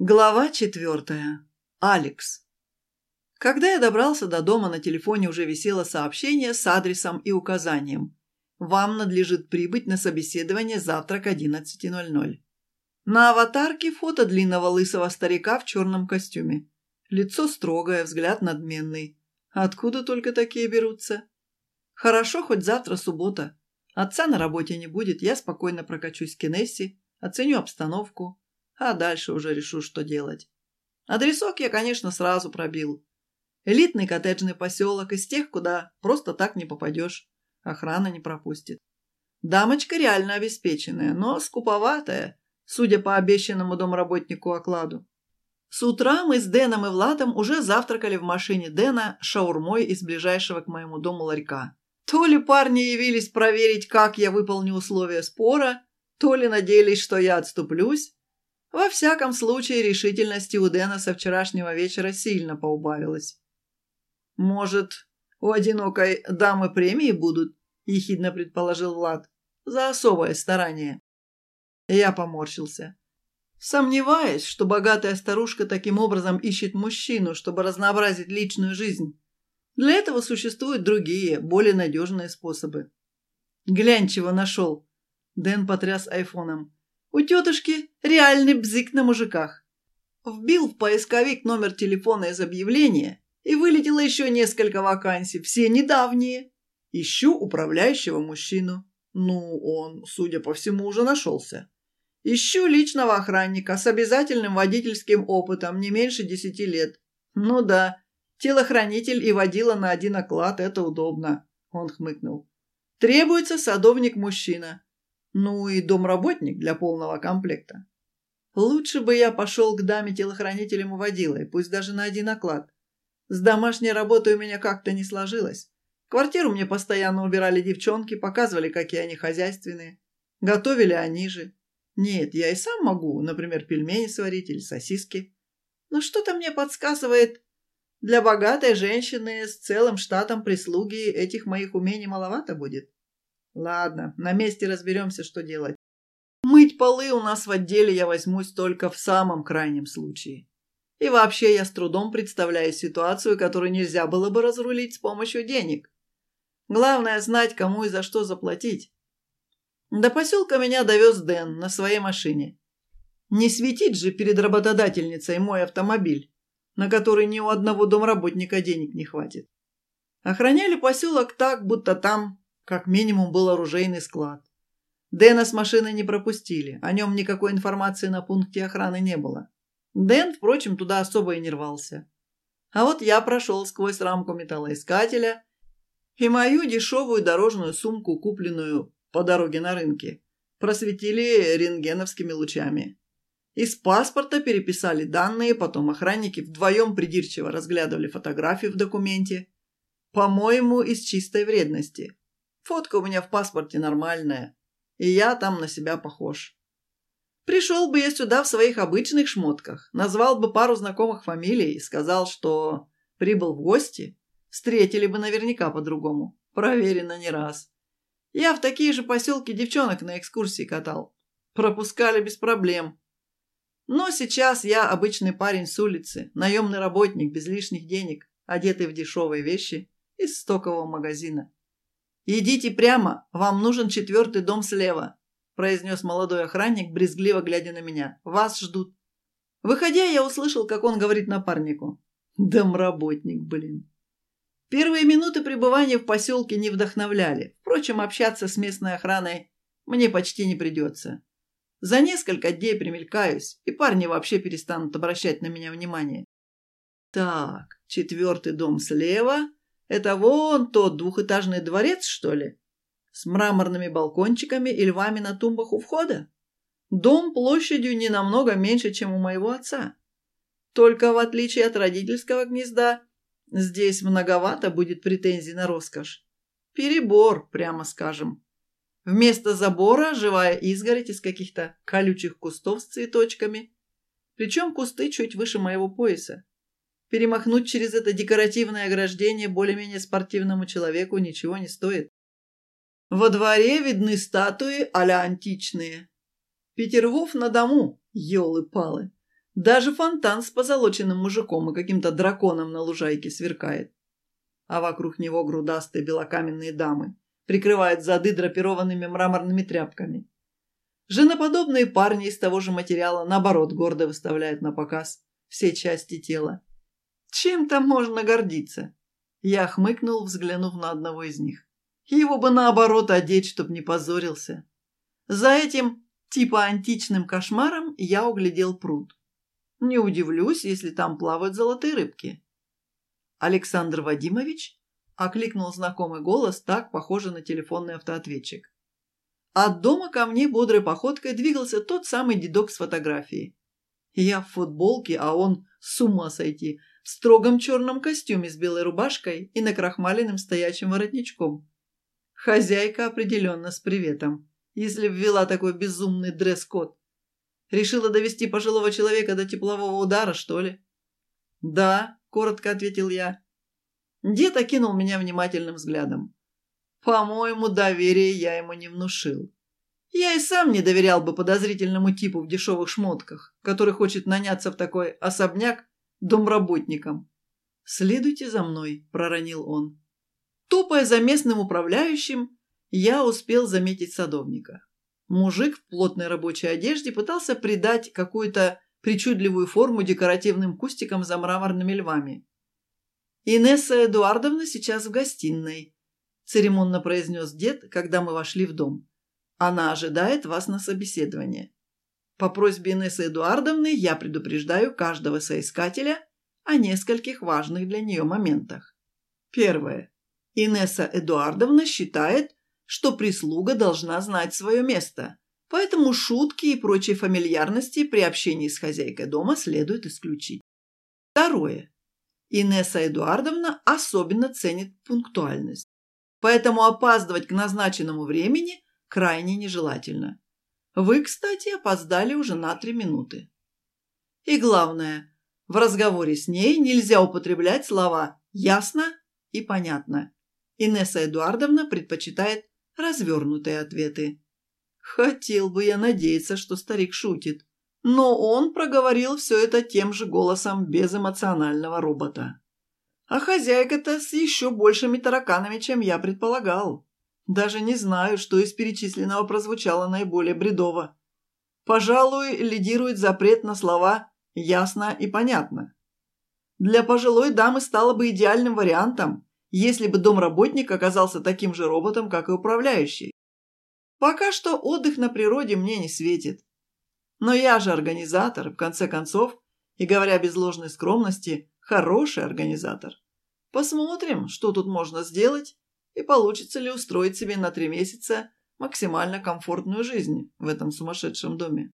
Глава четвертая. Алекс. Когда я добрался до дома, на телефоне уже висело сообщение с адресом и указанием. Вам надлежит прибыть на собеседование завтра к 11.00. На аватарке фото длинного лысого старика в черном костюме. Лицо строгое, взгляд надменный. Откуда только такие берутся? Хорошо, хоть завтра суббота. Отца на работе не будет, я спокойно прокачусь к Кинесси, оценю обстановку, а дальше уже решу, что делать. Адресок я, конечно, сразу пробил. Элитный коттеджный поселок из тех, куда просто так не попадешь. Охрана не пропустит. Дамочка реально обеспеченная, но скуповатая, судя по обещанному домработнику окладу. С утра мы с Дэном и Владом уже завтракали в машине Дэна шаурмой из ближайшего к моему дому ларька. То ли парни явились проверить, как я выполню условия спора, то ли надеялись, что я отступлюсь, во всяком случае, решительности у Дэна со вчерашнего вечера сильно поубавилось. «Может, у одинокой дамы премии будут?» – ехидно предположил Влад. «За особое старание». Я поморщился. Сомневаюсь, что богатая старушка таким образом ищет мужчину, чтобы разнообразить личную жизнь. Для этого существуют другие, более надежные способы. «Глянь, чего нашел!» Дэн потряс айфоном. У тетушки реальный бзик на мужиках». Вбил в поисковик номер телефона из объявления, и вылетело еще несколько вакансий, все недавние. Ищу управляющего мужчину. Ну, он, судя по всему, уже нашелся. Ищу личного охранника с обязательным водительским опытом не меньше десяти лет. Ну да, телохранитель и водила на один оклад, это удобно. Он хмыкнул. Требуется садовник-мужчина. Ну и домработник для полного комплекта. Лучше бы я пошел к даме-телохранителям и водилой, пусть даже на один оклад. С домашней работой у меня как-то не сложилось. Квартиру мне постоянно убирали девчонки, показывали, какие они хозяйственные. Готовили они же. Нет, я и сам могу, например, пельмени сварить или сосиски. Но что-то мне подсказывает, для богатой женщины с целым штатом прислуги этих моих умений маловато будет. Ладно, на месте разберемся, что делать. Мыть полы у нас в отделе я возьмусь только в самом крайнем случае. И вообще я с трудом представляю ситуацию, которую нельзя было бы разрулить с помощью денег. Главное знать, кому и за что заплатить. До поселка меня довез Дэн на своей машине. Не светить же перед работодательницей мой автомобиль, на который ни у одного домработника денег не хватит. Охраняли поселок так, будто там как минимум был оружейный склад. Дэна с машины не пропустили, о нем никакой информации на пункте охраны не было. Дэн, впрочем, туда особо и не рвался. А вот я прошел сквозь рамку металлоискателя и мою дешевую дорожную сумку, купленную по дороге на рынке, просветили рентгеновскими лучами. Из паспорта переписали данные, потом охранники вдвоем придирчиво разглядывали фотографии в документе. По-моему, из чистой вредности. Фотка у меня в паспорте нормальная, и я там на себя похож. Пришел бы я сюда в своих обычных шмотках, назвал бы пару знакомых фамилий и сказал, что прибыл в гости. Встретили бы наверняка по-другому. Проверено не раз. Я в такие же поселки девчонок на экскурсии катал. Пропускали без проблем. Но сейчас я обычный парень с улицы, наемный работник без лишних денег, одетый в дешевые вещи из стокового магазина. «Идите прямо, вам нужен четвертый дом слева», произнес молодой охранник, брезгливо глядя на меня. «Вас ждут». Выходя, я услышал, как он говорит напарнику. «Домработник, блин». Первые минуты пребывания в поселке не вдохновляли. Впрочем, общаться с местной охраной мне почти не придется. За несколько дней примелькаюсь, и парни вообще перестанут обращать на меня внимание. Так, четвертый дом слева, это вон тот двухэтажный дворец, что ли? С мраморными балкончиками и львами на тумбах у входа? Дом площадью не намного меньше, чем у моего отца. Только в отличие от родительского гнезда, здесь многовато будет претензий на роскошь. Перебор, прямо скажем. Вместо забора живая изгородь из каких-то колючих кустов с цветочками. Причем кусты чуть выше моего пояса. Перемахнуть через это декоративное ограждение более-менее спортивному человеку ничего не стоит. Во дворе видны статуи а античные. Петергоф на дому, елы-палы. Даже фонтан с позолоченным мужиком и каким-то драконом на лужайке сверкает. А вокруг него грудастые белокаменные дамы. Прикрывают зады драпированными мраморными тряпками. Женоподобные парни из того же материала, наоборот, гордо выставляют на показ все части тела чем там можно гордиться. Я хмыкнул, взглянув на одного из них. Его бы наоборот одеть, чтоб не позорился. За этим типа античным кошмаром я углядел пруд. Не удивлюсь, если там плавают золотые рыбки. Александр Вадимович окликнул знакомый голос, так похожий на телефонный автоответчик. От дома ко мне бодрой походкой двигался тот самый дедок с фотографией. Я в футболке, а он с ума сойти, в строгом черном костюме с белой рубашкой и накрахмаленным стоячим воротничком. Хозяйка определенно с приветом, если ввела такой безумный дресс-код. Решила довести пожилого человека до теплового удара, что ли? «Да», — коротко ответил я. Дед окинул меня внимательным взглядом. По-моему, доверие я ему не внушил. Я и сам не доверял бы подозрительному типу в дешевых шмотках, который хочет наняться в такой особняк домработником. «Следуйте за мной», – проронил он. Топая за местным управляющим, я успел заметить садовника. Мужик в плотной рабочей одежде пытался придать какую-то причудливую форму декоративным кустикам за мраморными львами. «Инесса Эдуардовна сейчас в гостиной», – церемонно произнес дед, когда мы вошли в дом. «Она ожидает вас на собеседование». По просьбе Инессы Эдуардовны я предупреждаю каждого соискателя о нескольких важных для нее моментах. Первое. Инесса Эдуардовна считает, что прислуга должна знать свое место, поэтому шутки и прочие фамильярности при общении с хозяйкой дома следует исключить. Второе. Инесса Эдуардовна особенно ценит пунктуальность, поэтому опаздывать к назначенному времени крайне нежелательно. Вы, кстати, опоздали уже на три минуты. И главное, в разговоре с ней нельзя употреблять слова «ясно» и «понятно». Инесса Эдуардовна предпочитает развернутые ответы. Хотел бы я надеяться, что старик шутит, но он проговорил все это тем же голосом безэмоционального робота. А хозяйка-то с еще большими тараканами, чем я предполагал. Даже не знаю, что из перечисленного прозвучало наиболее бредово. Пожалуй, лидирует запрет на слова «ясно» и «понятно». Для пожилой дамы стало бы идеальным вариантом, если бы домработник оказался таким же роботом, как и управляющий. Пока что отдых на природе мне не светит. Но я же организатор, в конце концов, и, говоря без ложной скромности, хороший организатор. Посмотрим, что тут можно сделать и получится ли устроить себе на три месяца максимально комфортную жизнь в этом сумасшедшем доме.